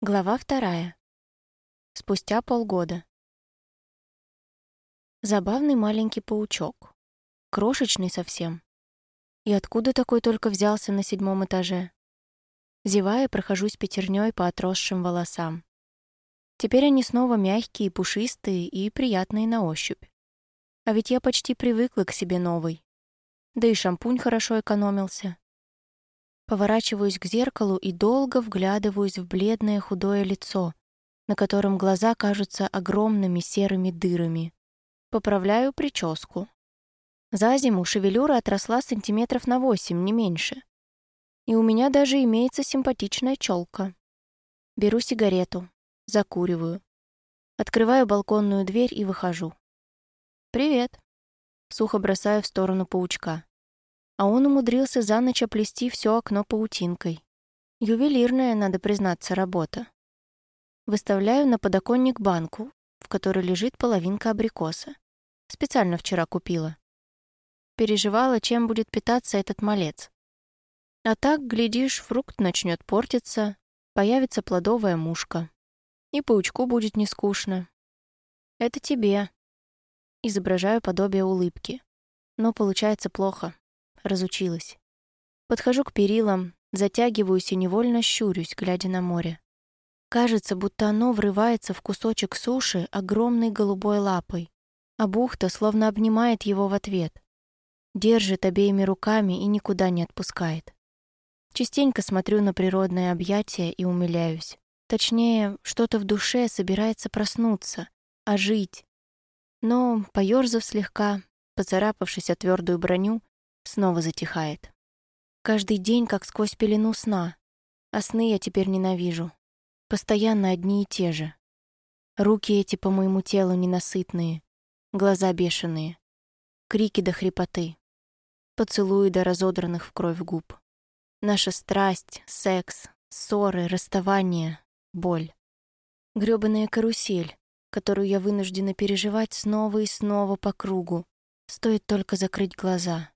Глава вторая. Спустя полгода. Забавный маленький паучок. Крошечный совсем. И откуда такой только взялся на седьмом этаже? Зевая, прохожусь пятерней по отросшим волосам. Теперь они снова мягкие, пушистые и приятные на ощупь. А ведь я почти привыкла к себе новой. Да и шампунь хорошо экономился. Поворачиваюсь к зеркалу и долго вглядываюсь в бледное худое лицо, на котором глаза кажутся огромными серыми дырами. Поправляю прическу. За зиму шевелюра отросла сантиметров на восемь, не меньше. И у меня даже имеется симпатичная челка. Беру сигарету, закуриваю. Открываю балконную дверь и выхожу. «Привет», — сухо бросаю в сторону паучка а он умудрился за ночь оплести все окно паутинкой. Ювелирная, надо признаться, работа. Выставляю на подоконник банку, в которой лежит половинка абрикоса. Специально вчера купила. Переживала, чем будет питаться этот малец. А так, глядишь, фрукт начнет портиться, появится плодовая мушка. И паучку будет не скучно. Это тебе. Изображаю подобие улыбки. Но получается плохо разучилась. Подхожу к перилам, затягиваюсь и невольно щурюсь, глядя на море. Кажется, будто оно врывается в кусочек суши огромной голубой лапой, а бухта словно обнимает его в ответ. Держит обеими руками и никуда не отпускает. Частенько смотрю на природное объятие и умиляюсь. Точнее, что-то в душе собирается проснуться, ожить. Но, поёрзав слегка, поцарапавшись о твердую броню, снова затихает. Каждый день как сквозь пелену сна, а сны я теперь ненавижу. Постоянно одни и те же. Руки эти по моему телу ненасытные, глаза бешеные, крики до хрипоты, поцелуи до разодранных в кровь губ. Наша страсть, секс, ссоры, расставание, боль. Грёбаная карусель, которую я вынуждена переживать снова и снова по кругу, стоит только закрыть глаза.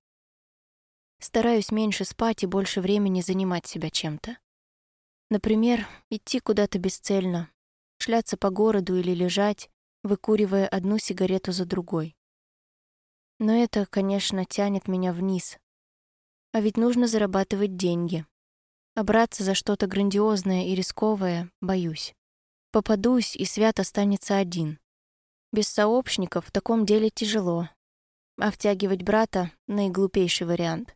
Стараюсь меньше спать и больше времени занимать себя чем-то. Например, идти куда-то бесцельно, шляться по городу или лежать, выкуривая одну сигарету за другой. Но это, конечно, тянет меня вниз. А ведь нужно зарабатывать деньги. А за что-то грандиозное и рисковое боюсь. Попадусь, и Свят останется один. Без сообщников в таком деле тяжело. А втягивать брата — наиглупейший вариант.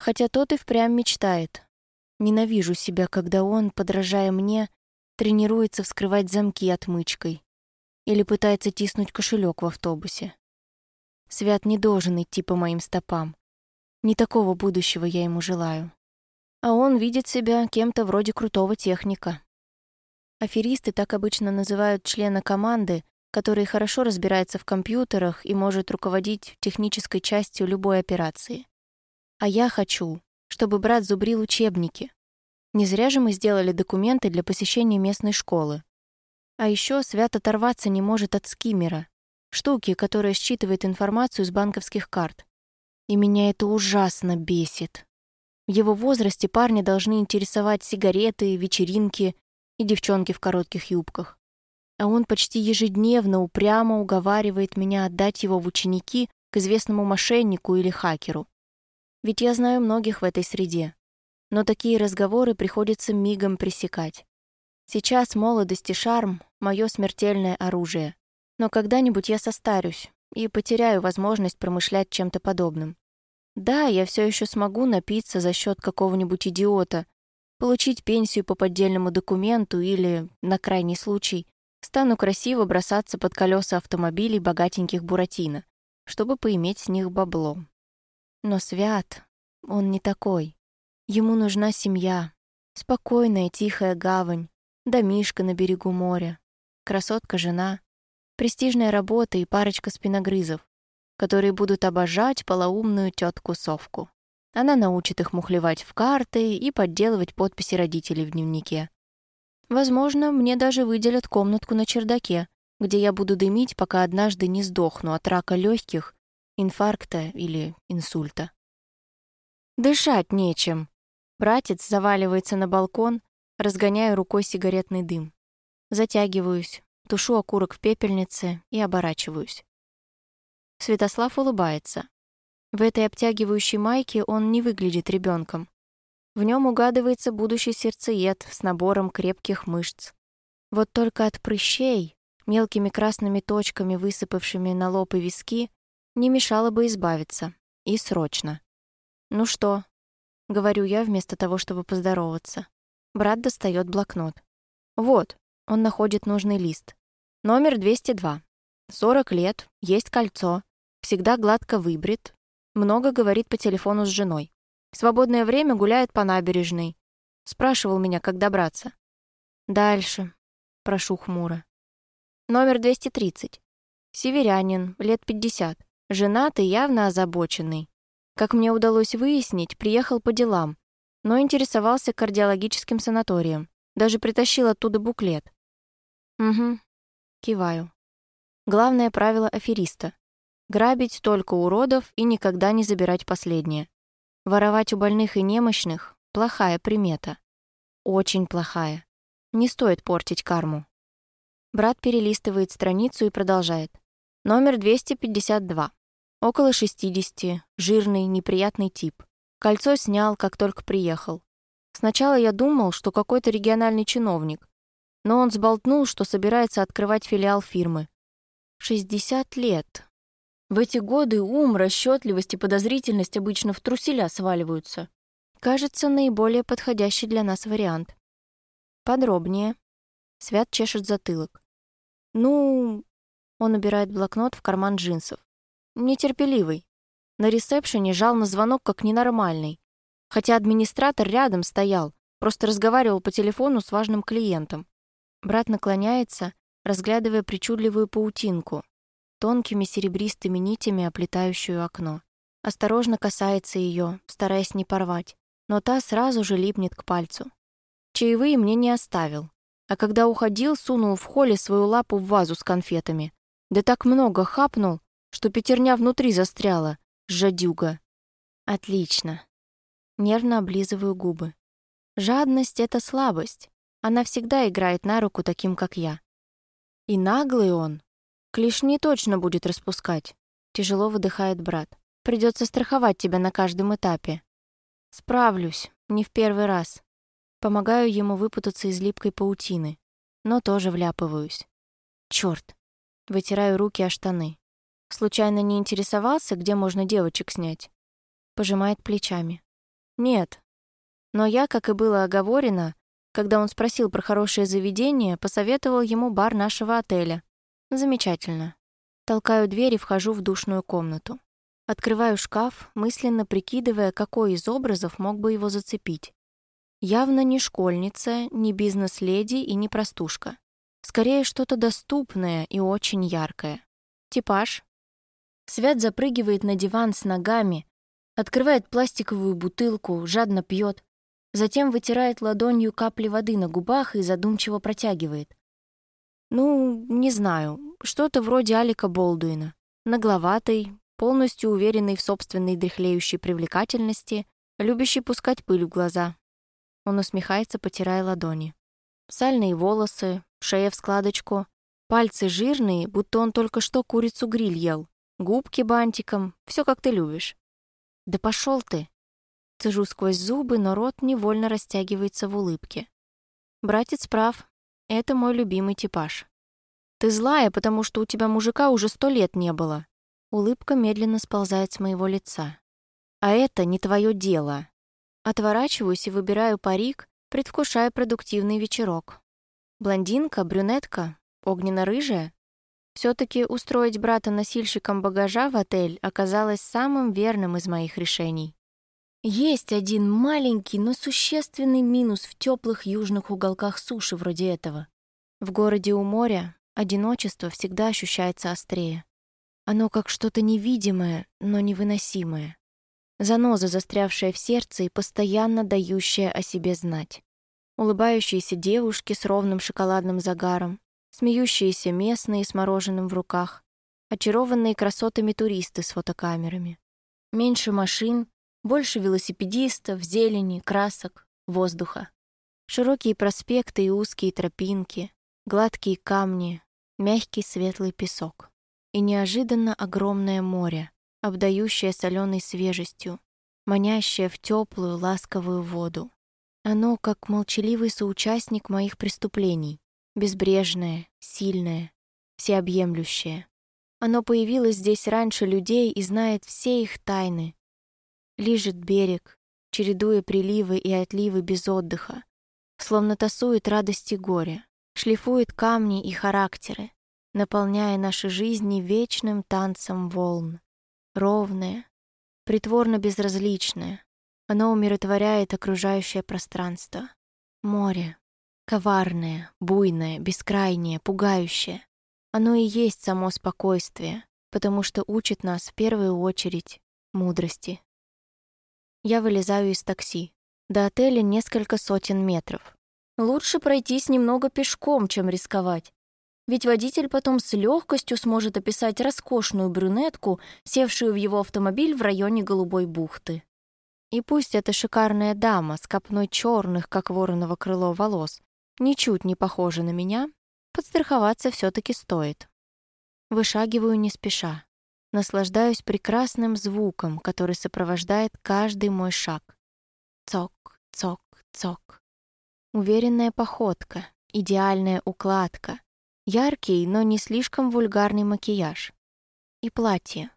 Хотя тот и впрямь мечтает. Ненавижу себя, когда он, подражая мне, тренируется вскрывать замки отмычкой или пытается тиснуть кошелек в автобусе. Свят не должен идти по моим стопам. Не такого будущего я ему желаю. А он видит себя кем-то вроде крутого техника. Аферисты так обычно называют члена команды, который хорошо разбирается в компьютерах и может руководить технической частью любой операции. А я хочу, чтобы брат зубрил учебники. Не зря же мы сделали документы для посещения местной школы. А еще Свят оторваться не может от скиммера, штуки, которая считывает информацию с банковских карт. И меня это ужасно бесит. В его возрасте парни должны интересовать сигареты, вечеринки и девчонки в коротких юбках. А он почти ежедневно упрямо уговаривает меня отдать его в ученики к известному мошеннику или хакеру. Ведь я знаю многих в этой среде. Но такие разговоры приходится мигом пресекать. Сейчас молодость и шарм — мое смертельное оружие. Но когда-нибудь я состарюсь и потеряю возможность промышлять чем-то подобным. Да, я все еще смогу напиться за счет какого-нибудь идиота, получить пенсию по поддельному документу или, на крайний случай, стану красиво бросаться под колеса автомобилей богатеньких Буратино, чтобы поиметь с них бабло. Но Свят, он не такой. Ему нужна семья, спокойная тихая гавань, домишка на берегу моря, красотка-жена, престижная работа и парочка спиногрызов, которые будут обожать полоумную тетку Совку. Она научит их мухлевать в карты и подделывать подписи родителей в дневнике. Возможно, мне даже выделят комнатку на чердаке, где я буду дымить, пока однажды не сдохну от рака легких инфаркта или инсульта. Дышать нечем. Братец заваливается на балкон, разгоняю рукой сигаретный дым. Затягиваюсь, тушу окурок в пепельнице и оборачиваюсь. Святослав улыбается. В этой обтягивающей майке он не выглядит ребенком. В нем угадывается будущий сердцеед с набором крепких мышц. Вот только от прыщей, мелкими красными точками, высыпавшими на лоб и виски, не мешало бы избавиться. И срочно. «Ну что?» — говорю я вместо того, чтобы поздороваться. Брат достает блокнот. «Вот», — он находит нужный лист. «Номер 202. 40 лет, есть кольцо, всегда гладко выбрит, много говорит по телефону с женой. свободное время гуляет по набережной. Спрашивал меня, как добраться. Дальше. Прошу хмуро. Номер 230. Северянин, лет 50. Женатый, явно озабоченный. Как мне удалось выяснить, приехал по делам, но интересовался кардиологическим санаторием. Даже притащил оттуда буклет. Угу. Киваю. Главное правило афериста. Грабить только уродов и никогда не забирать последнее. Воровать у больных и немощных — плохая примета. Очень плохая. Не стоит портить карму. Брат перелистывает страницу и продолжает. Номер 252. Около 60, жирный, неприятный тип. Кольцо снял, как только приехал. Сначала я думал, что какой-то региональный чиновник, но он сболтнул, что собирается открывать филиал фирмы. 60 лет. В эти годы ум, расчетливость и подозрительность обычно в труселя сваливаются. Кажется, наиболее подходящий для нас вариант. Подробнее. Свят чешет затылок. «Ну...» Он убирает блокнот в карман джинсов. «Нетерпеливый. На ресепшене жал на звонок как ненормальный. Хотя администратор рядом стоял, просто разговаривал по телефону с важным клиентом. Брат наклоняется, разглядывая причудливую паутинку, тонкими серебристыми нитями оплетающую окно. Осторожно касается ее, стараясь не порвать, но та сразу же липнет к пальцу. Чаевые мне не оставил, а когда уходил, сунул в холле свою лапу в вазу с конфетами. Да так много хапнул, что пятерня внутри застряла, жадюга. Отлично. Нервно облизываю губы. Жадность — это слабость. Она всегда играет на руку таким, как я. И наглый он. Клешни точно будет распускать. Тяжело выдыхает брат. Придется страховать тебя на каждом этапе. Справлюсь, не в первый раз. Помогаю ему выпутаться из липкой паутины, но тоже вляпываюсь. Черт! Вытираю руки о штаны. Случайно не интересовался, где можно девочек снять? Пожимает плечами. Нет. Но я, как и было оговорено, когда он спросил про хорошее заведение, посоветовал ему бар нашего отеля. Замечательно. Толкаю дверь и вхожу в душную комнату. Открываю шкаф, мысленно прикидывая, какой из образов мог бы его зацепить. Явно не школьница, не бизнес-леди и не простушка. Скорее, что-то доступное и очень яркое. Типаж. Свят запрыгивает на диван с ногами, открывает пластиковую бутылку, жадно пьет, затем вытирает ладонью капли воды на губах и задумчиво протягивает. Ну, не знаю, что-то вроде Алика Болдуина. Нагловатый, полностью уверенный в собственной дряхлеющей привлекательности, любящий пускать пыль в глаза, он усмехается, потирая ладони. Сальные волосы, шея в складочку, пальцы жирные, будто он только что курицу-гриль ел, губки бантиком, все как ты любишь. Да пошел ты! Цежу сквозь зубы, но рот невольно растягивается в улыбке. Братец прав, это мой любимый типаж. Ты злая, потому что у тебя мужика уже сто лет не было. Улыбка медленно сползает с моего лица. А это не твое дело. Отворачиваюсь и выбираю парик, предвкушая продуктивный вечерок. Блондинка, брюнетка, огненно-рыжая. Все таки устроить брата носильщиком багажа в отель оказалось самым верным из моих решений. Есть один маленький, но существенный минус в теплых южных уголках суши вроде этого. В городе у моря одиночество всегда ощущается острее. Оно как что-то невидимое, но невыносимое заноза, застрявшая в сердце и постоянно дающая о себе знать. Улыбающиеся девушки с ровным шоколадным загаром, смеющиеся местные с мороженым в руках, очарованные красотами туристы с фотокамерами. Меньше машин, больше велосипедистов, зелени, красок, воздуха. Широкие проспекты и узкие тропинки, гладкие камни, мягкий светлый песок. И неожиданно огромное море, обдающее соленой свежестью, манящее в теплую, ласковую воду. Оно как молчаливый соучастник моих преступлений, безбрежное, сильное, всеобъемлющее. Оно появилось здесь раньше людей и знает все их тайны. Лижет берег, чередуя приливы и отливы без отдыха, словно тасует радости горе, шлифует камни и характеры, наполняя наши жизни вечным танцем волн. Ровное, притворно безразличное. Оно умиротворяет окружающее пространство. Море. Коварное, буйное, бескрайнее, пугающее. Оно и есть само спокойствие, потому что учит нас в первую очередь мудрости. Я вылезаю из такси. До отеля несколько сотен метров. Лучше пройтись немного пешком, чем рисковать. Ведь водитель потом с легкостью сможет описать роскошную брюнетку, севшую в его автомобиль в районе Голубой бухты. И пусть эта шикарная дама с копной черных, как вороново крыло, волос, ничуть не похожа на меня, подстраховаться все-таки стоит. Вышагиваю не спеша. Наслаждаюсь прекрасным звуком, который сопровождает каждый мой шаг. Цок, цок, цок. Уверенная походка, идеальная укладка, яркий, но не слишком вульгарный макияж. И платье.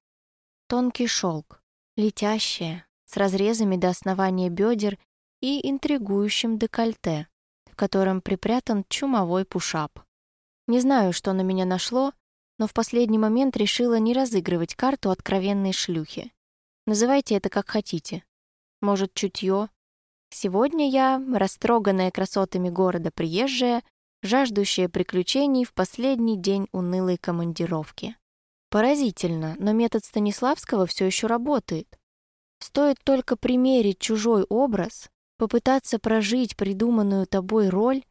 Тонкий шелк, летящее, с разрезами до основания бедер и интригующим декольте, в котором припрятан чумовой пушап. Не знаю, что на меня нашло, но в последний момент решила не разыгрывать карту откровенной шлюхи. Называйте это как хотите. Может, чутье. Сегодня я, растроганная красотами города приезжая, жаждущая приключений в последний день унылой командировки. Поразительно, но метод Станиславского все еще работает. Стоит только примерить чужой образ, попытаться прожить придуманную тобой роль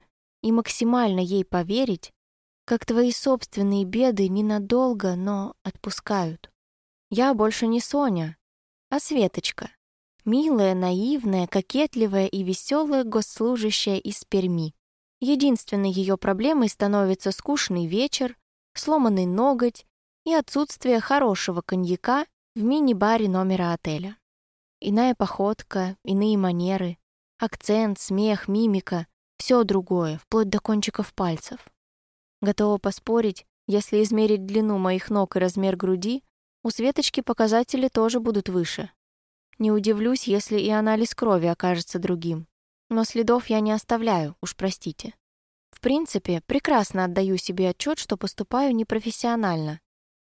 и максимально ей поверить, как твои собственные беды ненадолго, но отпускают. Я больше не Соня, а Светочка. Милая, наивная, кокетливая и веселая госслужащая из Перми. Единственной ее проблемой становится скучный вечер, сломанный ноготь и отсутствие хорошего коньяка в мини-баре номера отеля. Иная походка, иные манеры, акцент, смех, мимика — все другое, вплоть до кончиков пальцев. Готова поспорить, если измерить длину моих ног и размер груди, у Светочки показатели тоже будут выше. Не удивлюсь, если и анализ крови окажется другим. Но следов я не оставляю, уж простите. В принципе, прекрасно отдаю себе отчет, что поступаю непрофессионально.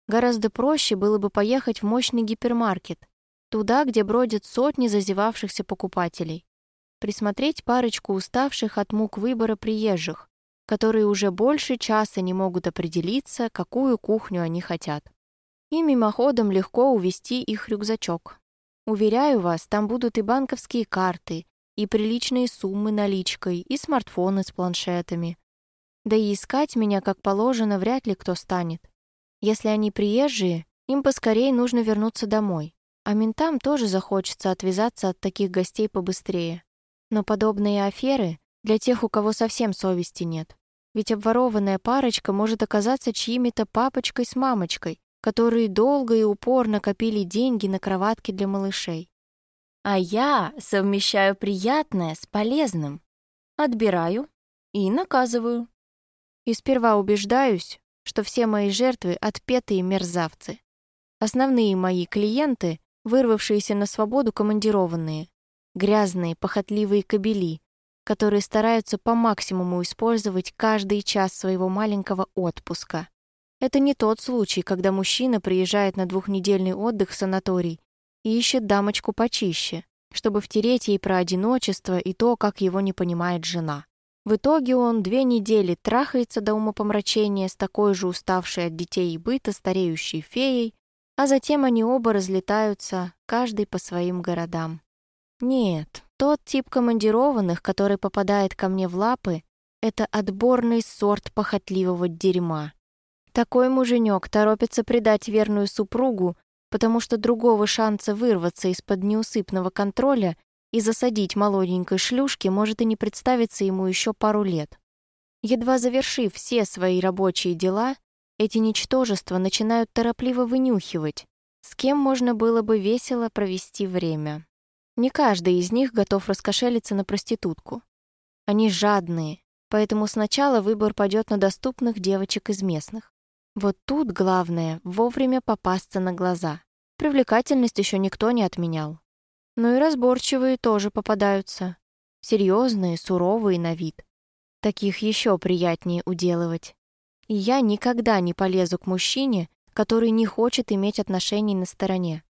Гораздо проще было бы поехать в мощный гипермаркет, туда, где бродят сотни зазевавшихся покупателей. Присмотреть парочку уставших от мук выбора приезжих, которые уже больше часа не могут определиться, какую кухню они хотят. И мимоходом легко увести их рюкзачок. Уверяю вас, там будут и банковские карты, и приличные суммы наличкой, и смартфоны с планшетами. Да и искать меня, как положено, вряд ли кто станет. Если они приезжие, им поскорее нужно вернуться домой. А ментам тоже захочется отвязаться от таких гостей побыстрее. Но подобные аферы для тех, у кого совсем совести нет. Ведь обворованная парочка может оказаться чьими-то папочкой с мамочкой, которые долго и упорно копили деньги на кроватки для малышей. А я совмещаю приятное с полезным. Отбираю и наказываю. И сперва убеждаюсь, что все мои жертвы — отпетые мерзавцы. Основные мои клиенты — вырвавшиеся на свободу командированные, грязные, похотливые кобели, которые стараются по максимуму использовать каждый час своего маленького отпуска. Это не тот случай, когда мужчина приезжает на двухнедельный отдых в санаторий и ищет дамочку почище, чтобы втереть ей про одиночество и то, как его не понимает жена. В итоге он две недели трахается до умопомрачения с такой же уставшей от детей и быта стареющей феей, а затем они оба разлетаются, каждый по своим городам. Нет, тот тип командированных, который попадает ко мне в лапы, это отборный сорт похотливого дерьма. Такой муженек торопится предать верную супругу, потому что другого шанса вырваться из-под неусыпного контроля и засадить молоденькой шлюшки может и не представиться ему еще пару лет. Едва завершив все свои рабочие дела, эти ничтожества начинают торопливо вынюхивать, с кем можно было бы весело провести время. Не каждый из них готов раскошелиться на проститутку. Они жадные, поэтому сначала выбор пойдет на доступных девочек из местных. Вот тут главное — вовремя попасться на глаза. Привлекательность еще никто не отменял. Но и разборчивые тоже попадаются. Серьезные, суровые на вид. Таких еще приятнее уделывать. И я никогда не полезу к мужчине, который не хочет иметь отношений на стороне.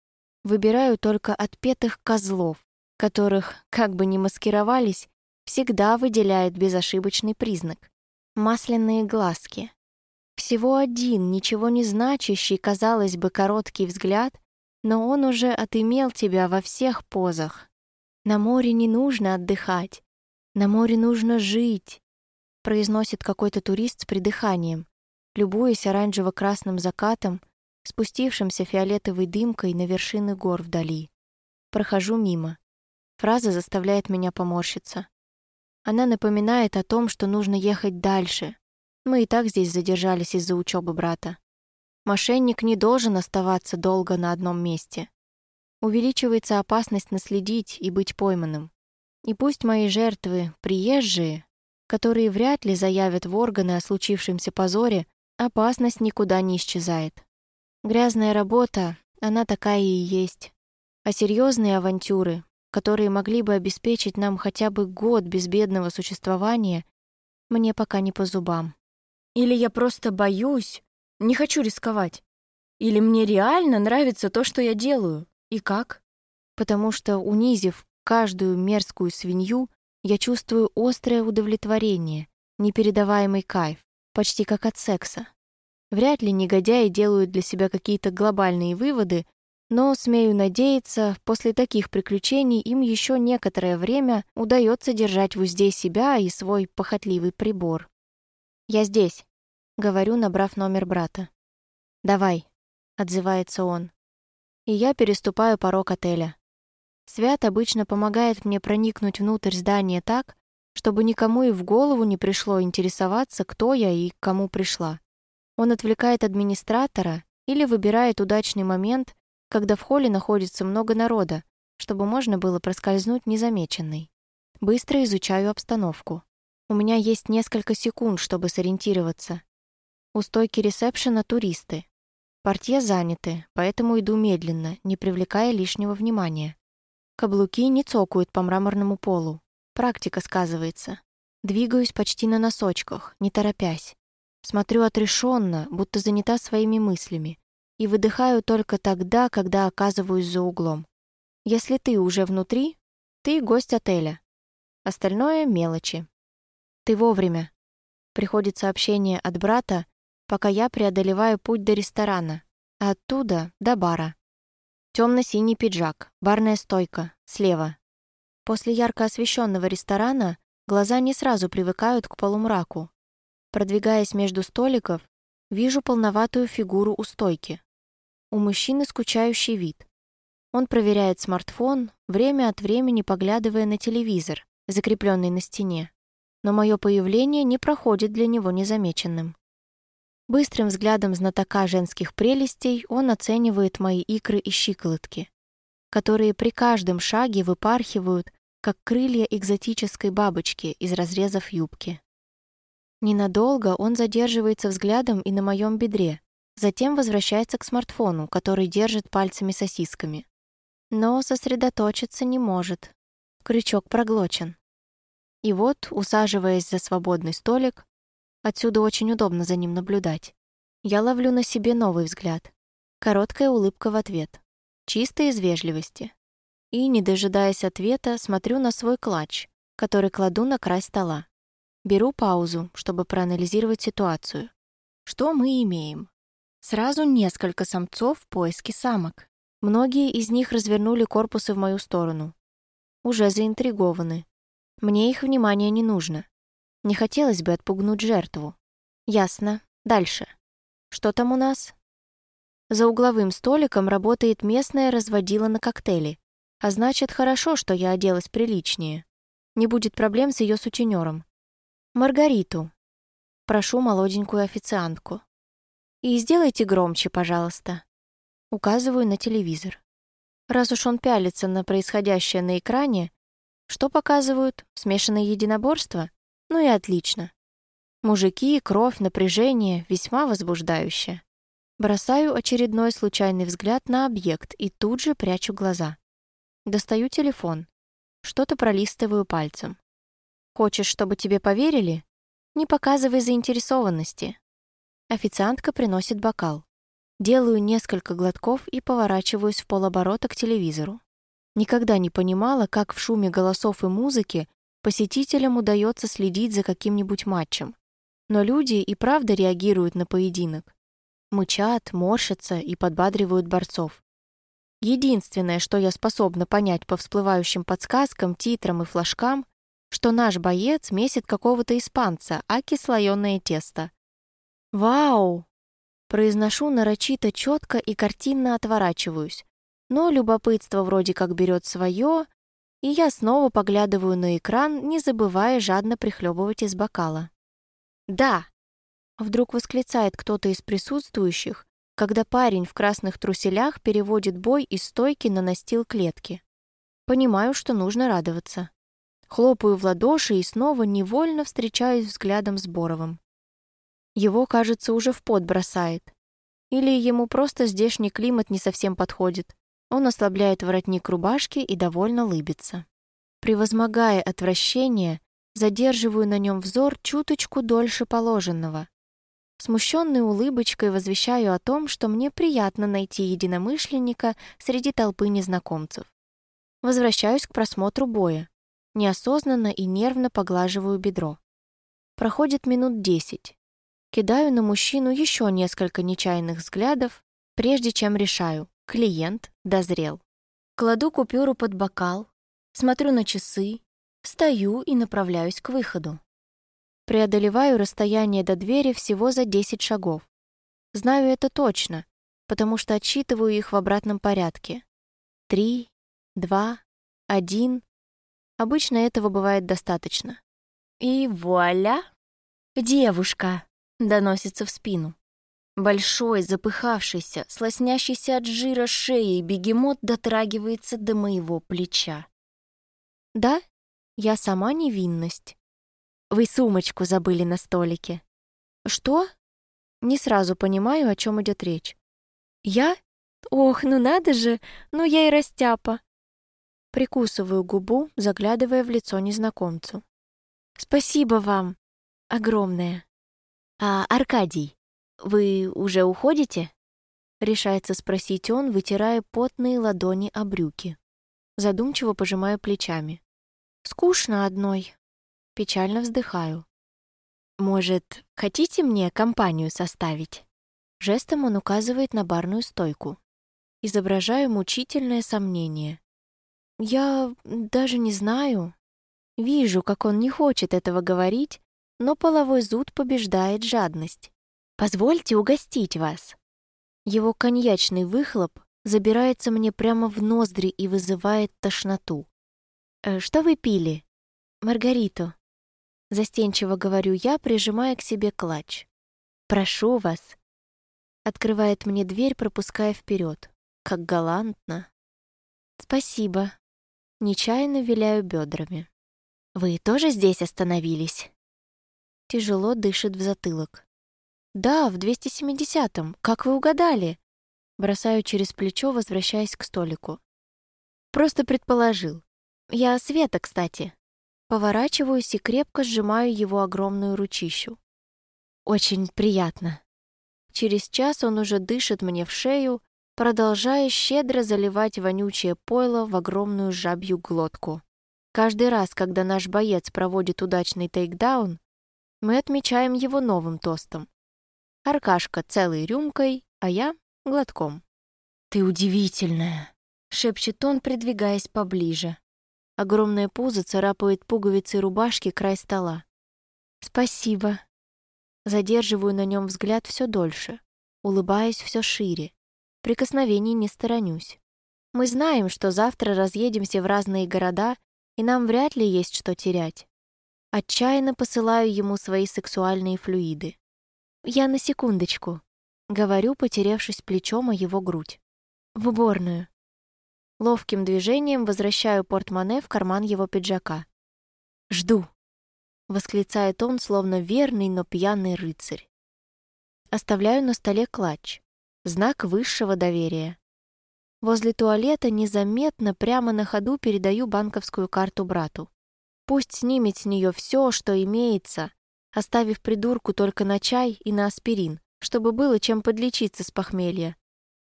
Выбираю только отпетых козлов, которых, как бы ни маскировались, всегда выделяет безошибочный признак — масляные глазки. Всего один, ничего не значащий, казалось бы, короткий взгляд, но он уже отымел тебя во всех позах. На море не нужно отдыхать, на море нужно жить, произносит какой-то турист с придыханием, любуясь оранжево-красным закатом, спустившимся фиолетовой дымкой на вершины гор вдали. Прохожу мимо. Фраза заставляет меня поморщиться. Она напоминает о том, что нужно ехать дальше. Мы и так здесь задержались из-за учебы брата. Мошенник не должен оставаться долго на одном месте. Увеличивается опасность наследить и быть пойманным. И пусть мои жертвы — приезжие, которые вряд ли заявят в органы о случившемся позоре, Опасность никуда не исчезает. Грязная работа, она такая и есть. А серьезные авантюры, которые могли бы обеспечить нам хотя бы год безбедного существования, мне пока не по зубам. Или я просто боюсь, не хочу рисковать. Или мне реально нравится то, что я делаю. И как? Потому что, унизив каждую мерзкую свинью, я чувствую острое удовлетворение, непередаваемый кайф почти как от секса. Вряд ли негодяи делают для себя какие-то глобальные выводы, но, смею надеяться, после таких приключений им еще некоторое время удается держать в узде себя и свой похотливый прибор. «Я здесь», — говорю, набрав номер брата. «Давай», — отзывается он. И я переступаю порог отеля. Свят обычно помогает мне проникнуть внутрь здания так, чтобы никому и в голову не пришло интересоваться, кто я и к кому пришла. Он отвлекает администратора или выбирает удачный момент, когда в холле находится много народа, чтобы можно было проскользнуть незамеченной. Быстро изучаю обстановку. У меня есть несколько секунд, чтобы сориентироваться. У стойки ресепшена туристы. Портье заняты, поэтому иду медленно, не привлекая лишнего внимания. Каблуки не цокают по мраморному полу. Практика сказывается. Двигаюсь почти на носочках, не торопясь. Смотрю отрешенно, будто занята своими мыслями. И выдыхаю только тогда, когда оказываюсь за углом. Если ты уже внутри, ты гость отеля. Остальное — мелочи. Ты вовремя. Приходит сообщение от брата, пока я преодолеваю путь до ресторана, а оттуда — до бара. Темно-синий пиджак, барная стойка, слева, После ярко освещенного ресторана глаза не сразу привыкают к полумраку. Продвигаясь между столиков, вижу полноватую фигуру у стойки. У мужчины скучающий вид. Он проверяет смартфон, время от времени поглядывая на телевизор, закрепленный на стене. Но мое появление не проходит для него незамеченным. Быстрым взглядом знатока женских прелестей он оценивает мои икры и щиколотки, которые при каждом шаге выпархивают как крылья экзотической бабочки из разрезов юбки. Ненадолго он задерживается взглядом и на моем бедре, затем возвращается к смартфону, который держит пальцами-сосисками. Но сосредоточиться не может. Крючок проглочен. И вот, усаживаясь за свободный столик, отсюда очень удобно за ним наблюдать, я ловлю на себе новый взгляд. Короткая улыбка в ответ. Чисто из вежливости и, не дожидаясь ответа, смотрю на свой клатч, который кладу на край стола. Беру паузу, чтобы проанализировать ситуацию. Что мы имеем? Сразу несколько самцов в поиске самок. Многие из них развернули корпусы в мою сторону. Уже заинтригованы. Мне их внимание не нужно. Не хотелось бы отпугнуть жертву. Ясно. Дальше. Что там у нас? За угловым столиком работает местная разводила на коктейли, А значит, хорошо, что я оделась приличнее. Не будет проблем с ее сутенером. Маргариту. Прошу молоденькую официантку. И сделайте громче, пожалуйста. Указываю на телевизор. Раз уж он пялится на происходящее на экране, что показывают? Смешанное единоборство? Ну и отлично. Мужики, кровь, напряжение весьма возбуждающее. Бросаю очередной случайный взгляд на объект и тут же прячу глаза. Достаю телефон. Что-то пролистываю пальцем. Хочешь, чтобы тебе поверили? Не показывай заинтересованности. Официантка приносит бокал. Делаю несколько глотков и поворачиваюсь в полоборота к телевизору. Никогда не понимала, как в шуме голосов и музыки посетителям удается следить за каким-нибудь матчем. Но люди и правда реагируют на поединок. Мычат, морщатся и подбадривают борцов. Единственное, что я способна понять по всплывающим подсказкам, титрам и флажкам, что наш боец месит какого-то испанца, а кислоёное тесто. «Вау!» Произношу нарочито четко и картинно отворачиваюсь. Но любопытство вроде как берет свое, и я снова поглядываю на экран, не забывая жадно прихлебывать из бокала. «Да!» Вдруг восклицает кто-то из присутствующих, когда парень в красных труселях переводит бой из стойки на настил клетки. Понимаю, что нужно радоваться. Хлопаю в ладоши и снова невольно встречаюсь взглядом с Боровым. Его, кажется, уже в пот бросает. Или ему просто здешний климат не совсем подходит. Он ослабляет воротник рубашки и довольно лыбится. Превозмогая отвращение, задерживаю на нем взор чуточку дольше положенного. Смущенной улыбочкой возвещаю о том, что мне приятно найти единомышленника среди толпы незнакомцев. Возвращаюсь к просмотру боя. Неосознанно и нервно поглаживаю бедро. Проходит минут десять. Кидаю на мужчину еще несколько нечаянных взглядов, прежде чем решаю, клиент дозрел. Кладу купюру под бокал, смотрю на часы, встаю и направляюсь к выходу. Преодолеваю расстояние до двери всего за 10 шагов. Знаю это точно, потому что отсчитываю их в обратном порядке. Три, два, один. Обычно этого бывает достаточно. И вуаля! Девушка! Доносится в спину. Большой, запыхавшийся, слоснящийся от жира шеей бегемот дотрагивается до моего плеча. Да, я сама невинность. Вы сумочку забыли на столике. Что? Не сразу понимаю, о чем идет речь. Я? Ох, ну надо же, ну я и растяпа. Прикусываю губу, заглядывая в лицо незнакомцу. Спасибо вам. Огромное. А, Аркадий, вы уже уходите? Решается спросить он, вытирая потные ладони о брюки. Задумчиво пожимая плечами. Скучно одной. Печально вздыхаю. «Может, хотите мне компанию составить?» Жестом он указывает на барную стойку. Изображаю мучительное сомнение. «Я даже не знаю. Вижу, как он не хочет этого говорить, но половой зуд побеждает жадность. Позвольте угостить вас». Его коньячный выхлоп забирается мне прямо в ноздри и вызывает тошноту. «Э, «Что вы пили?» «Маргариту», Застенчиво говорю я, прижимая к себе клатч. «Прошу вас». Открывает мне дверь, пропуская вперед. Как галантно. «Спасибо». Нечаянно виляю бедрами. «Вы тоже здесь остановились?» Тяжело дышит в затылок. «Да, в 270-м. Как вы угадали?» Бросаю через плечо, возвращаясь к столику. «Просто предположил. Я Света, кстати. Поворачиваюсь и крепко сжимаю его огромную ручищу. Очень приятно. Через час он уже дышит мне в шею, продолжая щедро заливать вонючее пойло в огромную жабью глотку. Каждый раз, когда наш боец проводит удачный тейкдаун, мы отмечаем его новым тостом. Аркашка целой рюмкой, а я — глотком. «Ты удивительная», — шепчет он, придвигаясь поближе. Огромное пузо царапает пуговицы рубашки край стола. «Спасибо». Задерживаю на нем взгляд все дольше, улыбаясь все шире. Прикосновений не сторонюсь. Мы знаем, что завтра разъедемся в разные города, и нам вряд ли есть что терять. Отчаянно посылаю ему свои сексуальные флюиды. Я на секундочку. Говорю, потеревшись плечом о его грудь. В уборную. Ловким движением возвращаю портмоне в карман его пиджака. «Жду», — восклицает он, словно верный, но пьяный рыцарь. Оставляю на столе клатч. Знак высшего доверия. Возле туалета незаметно прямо на ходу передаю банковскую карту брату. Пусть снимет с нее все, что имеется, оставив придурку только на чай и на аспирин, чтобы было чем подлечиться с похмелья.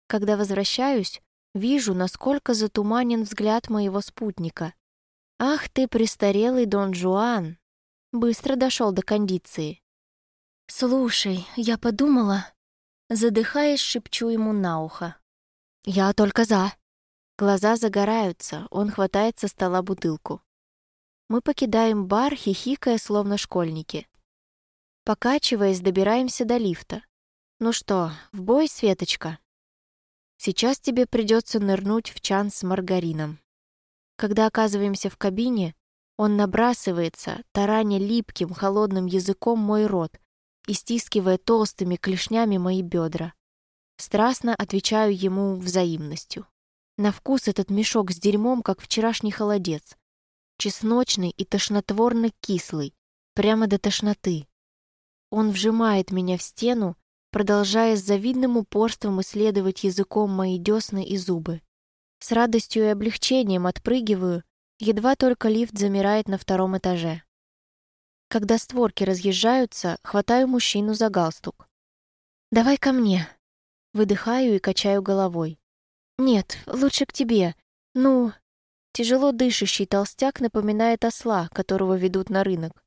Когда возвращаюсь, Вижу, насколько затуманен взгляд моего спутника. «Ах ты, престарелый Дон Жуан!» Быстро дошел до кондиции. «Слушай, я подумала...» Задыхаясь, шепчу ему на ухо. «Я только за». Глаза загораются, он хватает со стола бутылку. Мы покидаем бар, хихикая, словно школьники. Покачиваясь, добираемся до лифта. «Ну что, в бой, Светочка?» Сейчас тебе придется нырнуть в чан с маргарином. Когда оказываемся в кабине, он набрасывается, тараня липким, холодным языком мой рот и стискивая толстыми клешнями мои бедра. Страстно отвечаю ему взаимностью. На вкус этот мешок с дерьмом, как вчерашний холодец. Чесночный и тошнотворно-кислый, прямо до тошноты. Он вжимает меня в стену, продолжая с завидным упорством исследовать языком мои десны и зубы. С радостью и облегчением отпрыгиваю, едва только лифт замирает на втором этаже. Когда створки разъезжаются, хватаю мужчину за галстук. «Давай ко мне!» Выдыхаю и качаю головой. «Нет, лучше к тебе. Ну...» Тяжело дышащий толстяк напоминает осла, которого ведут на рынок.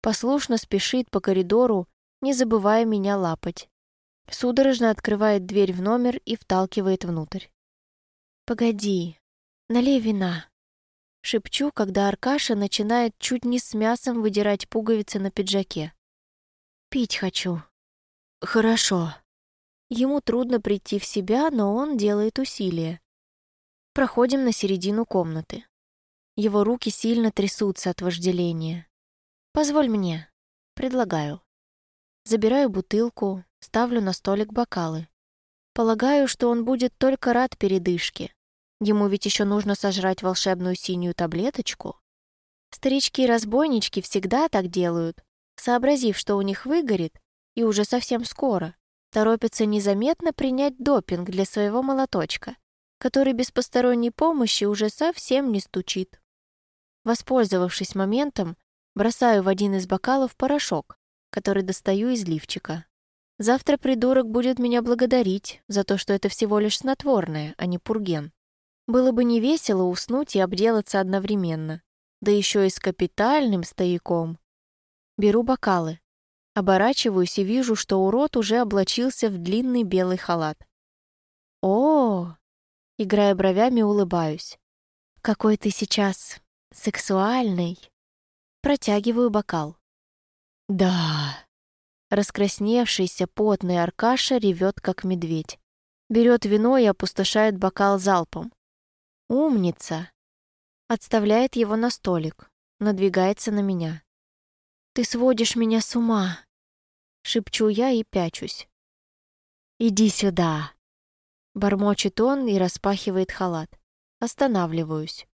Послушно спешит по коридору, не забывая меня лапать. Судорожно открывает дверь в номер и вталкивает внутрь. «Погоди, налей вина», — шепчу, когда Аркаша начинает чуть не с мясом выдирать пуговицы на пиджаке. «Пить хочу». «Хорошо». Ему трудно прийти в себя, но он делает усилия. Проходим на середину комнаты. Его руки сильно трясутся от вожделения. «Позволь мне», — предлагаю. Забираю бутылку, ставлю на столик бокалы. Полагаю, что он будет только рад передышке. Ему ведь еще нужно сожрать волшебную синюю таблеточку. Старички и разбойнички всегда так делают, сообразив, что у них выгорит, и уже совсем скоро, торопятся незаметно принять допинг для своего молоточка, который без посторонней помощи уже совсем не стучит. Воспользовавшись моментом, бросаю в один из бокалов порошок, который достаю из лифчика. Завтра придурок будет меня благодарить за то, что это всего лишь снотворное, а не пурген. Было бы не весело уснуть и обделаться одновременно, да еще и с капитальным стояком. Беру бокалы. Оборачиваюсь и вижу, что урод уже облачился в длинный белый халат. -о, -о играя бровями, улыбаюсь. Какой ты сейчас сексуальный. Протягиваю бокал. Да. Раскрасневшийся потный Аркаша ревет, как медведь. Берет вино и опустошает бокал залпом. Умница. Отставляет его на столик. Надвигается на меня. Ты сводишь меня с ума. Шепчу я и пячусь. Иди сюда. Бормочет он и распахивает халат. Останавливаюсь.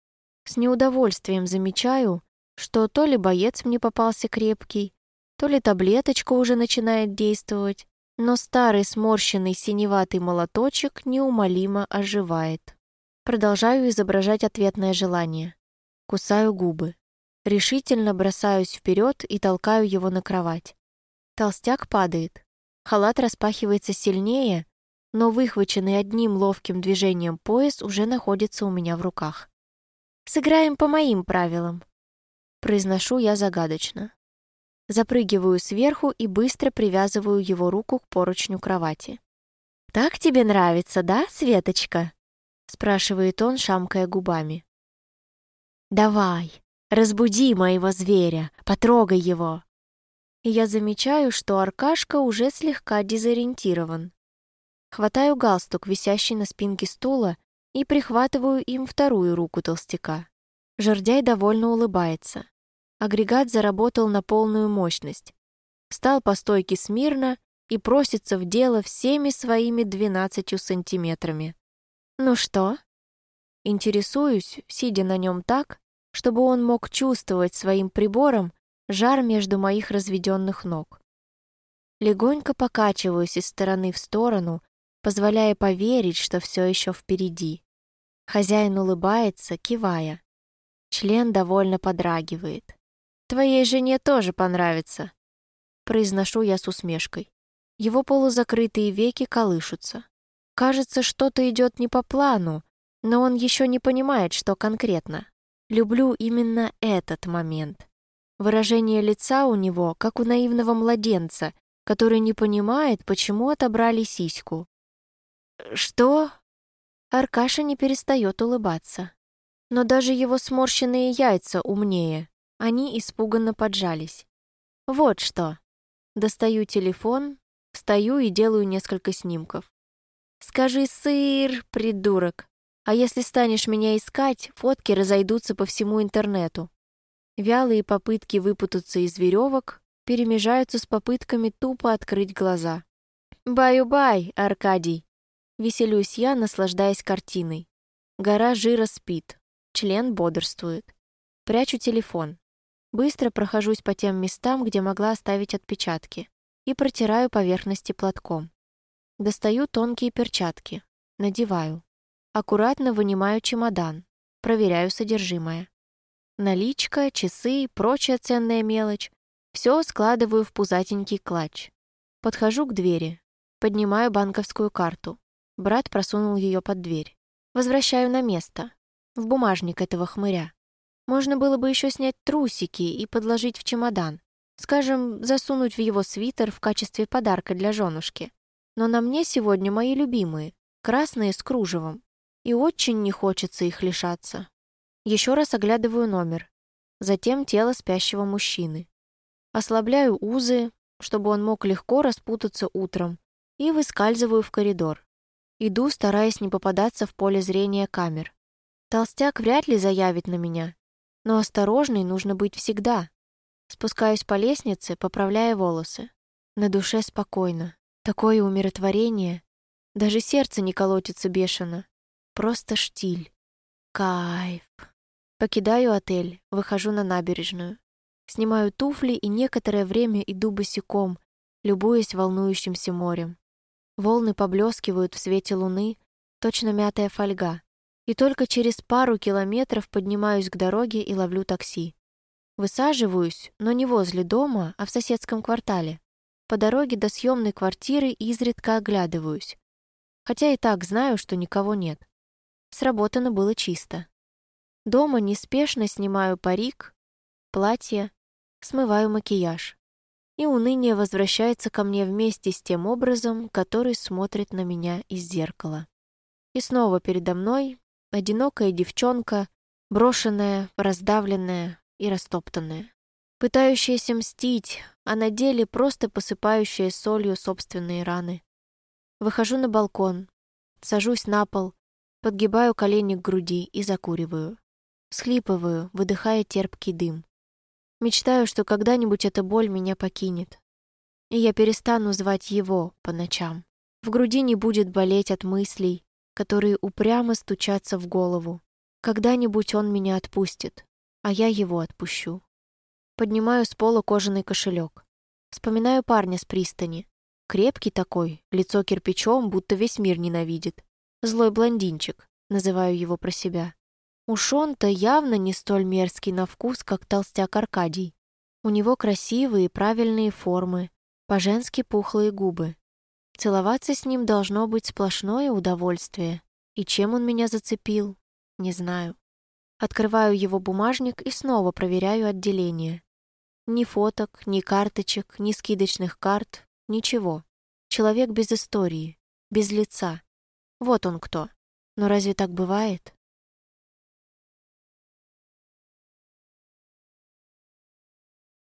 С неудовольствием замечаю, что то ли боец мне попался крепкий, то ли таблеточка уже начинает действовать, но старый сморщенный синеватый молоточек неумолимо оживает. Продолжаю изображать ответное желание. Кусаю губы. Решительно бросаюсь вперед и толкаю его на кровать. Толстяк падает. Халат распахивается сильнее, но выхваченный одним ловким движением пояс уже находится у меня в руках. «Сыграем по моим правилам», — произношу я загадочно. Запрыгиваю сверху и быстро привязываю его руку к поручню кровати. «Так тебе нравится, да, Светочка?» — спрашивает он, шамкая губами. «Давай, разбуди моего зверя, потрогай его!» И я замечаю, что Аркашка уже слегка дезориентирован. Хватаю галстук, висящий на спинке стула, и прихватываю им вторую руку толстяка. Жердяй довольно улыбается. Агрегат заработал на полную мощность. Встал по стойке смирно и просится в дело всеми своими двенадцатью сантиметрами. «Ну что?» Интересуюсь, сидя на нем так, чтобы он мог чувствовать своим прибором жар между моих разведенных ног. Легонько покачиваюсь из стороны в сторону, позволяя поверить, что все еще впереди. Хозяин улыбается, кивая. Член довольно подрагивает. «Твоей жене тоже понравится», — произношу я с усмешкой. Его полузакрытые веки колышутся. Кажется, что-то идет не по плану, но он еще не понимает, что конкретно. Люблю именно этот момент. Выражение лица у него, как у наивного младенца, который не понимает, почему отобрали сиську. «Что?» Аркаша не перестает улыбаться. Но даже его сморщенные яйца умнее. Они испуганно поджались. Вот что. Достаю телефон, встаю и делаю несколько снимков. «Скажи сыр, придурок!» А если станешь меня искать, фотки разойдутся по всему интернету. Вялые попытки выпутаться из веревок перемежаются с попытками тупо открыть глаза. «Баю-бай, Аркадий!» Веселюсь я, наслаждаясь картиной. Гора жира спит, член бодрствует. Прячу телефон. Быстро прохожусь по тем местам, где могла оставить отпечатки, и протираю поверхности платком. Достаю тонкие перчатки, надеваю. Аккуратно вынимаю чемодан, проверяю содержимое. Наличка, часы, прочая ценная мелочь. Все складываю в пузатенький клатч. Подхожу к двери, поднимаю банковскую карту. Брат просунул ее под дверь. Возвращаю на место, в бумажник этого хмыря. Можно было бы еще снять трусики и подложить в чемодан. Скажем, засунуть в его свитер в качестве подарка для женушки. Но на мне сегодня мои любимые, красные с кружевом и очень не хочется их лишаться. Еще раз оглядываю номер, затем тело спящего мужчины. Ослабляю узы, чтобы он мог легко распутаться утром, и выскальзываю в коридор. Иду, стараясь не попадаться в поле зрения камер. Толстяк вряд ли заявит на меня, но осторожной нужно быть всегда. Спускаюсь по лестнице, поправляя волосы. На душе спокойно. Такое умиротворение. Даже сердце не колотится бешено. Просто штиль. Кайф. Покидаю отель, выхожу на набережную. Снимаю туфли и некоторое время иду босиком, любуясь волнующимся морем. Волны поблескивают в свете луны, точно мятая фольга. И только через пару километров поднимаюсь к дороге и ловлю такси. Высаживаюсь, но не возле дома, а в соседском квартале. По дороге до съемной квартиры изредка оглядываюсь. Хотя и так знаю, что никого нет. Сработано было чисто. Дома неспешно снимаю парик, платье, смываю макияж. И уныние возвращается ко мне вместе с тем образом, который смотрит на меня из зеркала. И снова передо мной одинокая девчонка, брошенная, раздавленная и растоптанная. Пытающаяся мстить, а на деле просто посыпающая солью собственные раны. Выхожу на балкон, сажусь на пол Подгибаю колени к груди и закуриваю. Схлипываю, выдыхая терпкий дым. Мечтаю, что когда-нибудь эта боль меня покинет. И я перестану звать его по ночам. В груди не будет болеть от мыслей, которые упрямо стучатся в голову. Когда-нибудь он меня отпустит, а я его отпущу. Поднимаю с пола кожаный кошелек. Вспоминаю парня с пристани. Крепкий такой, лицо кирпичом, будто весь мир ненавидит. Злой блондинчик, называю его про себя. Уж он-то явно не столь мерзкий на вкус, как толстяк Аркадий. У него красивые правильные формы, по-женски пухлые губы. Целоваться с ним должно быть сплошное удовольствие. И чем он меня зацепил, не знаю. Открываю его бумажник и снова проверяю отделение. Ни фоток, ни карточек, ни скидочных карт, ничего. Человек без истории, без лица. Вот он кто. Но разве так бывает?